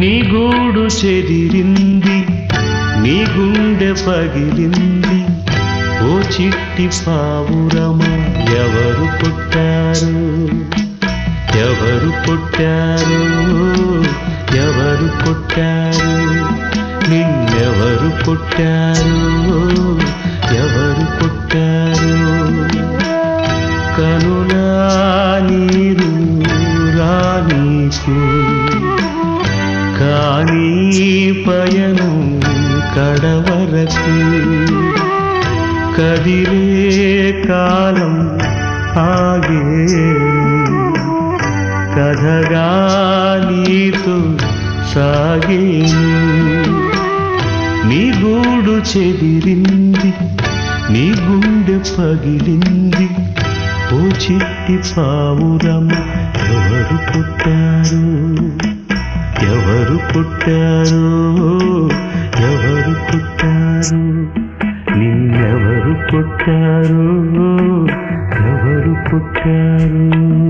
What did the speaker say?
నీ గూడు చెదిరింది నీ గుండె పగిలింది. ఓ చిట్టి పావురమ ఎవరు పుట్టారు ఎవరు పుట్టారు ఎవరు పుట్టారు నిన్నెవరు పుట్టారు ఎవరు పుట్టారు కనుల పయనం కడవరకు కదిలే కాలం ఆగే. కథగా నీతో సాగే. నీ గూడు చెదిరింది నీ గుండె పగిలింది ఓ చిట్టి పావురమ్మ ఎవరు పుట్టారు? ఎవరు పుట్టారు? ఎవరు పుట్టారు? నిన్నెవరు పుట్టారు? ఎవరు పుట్టారు?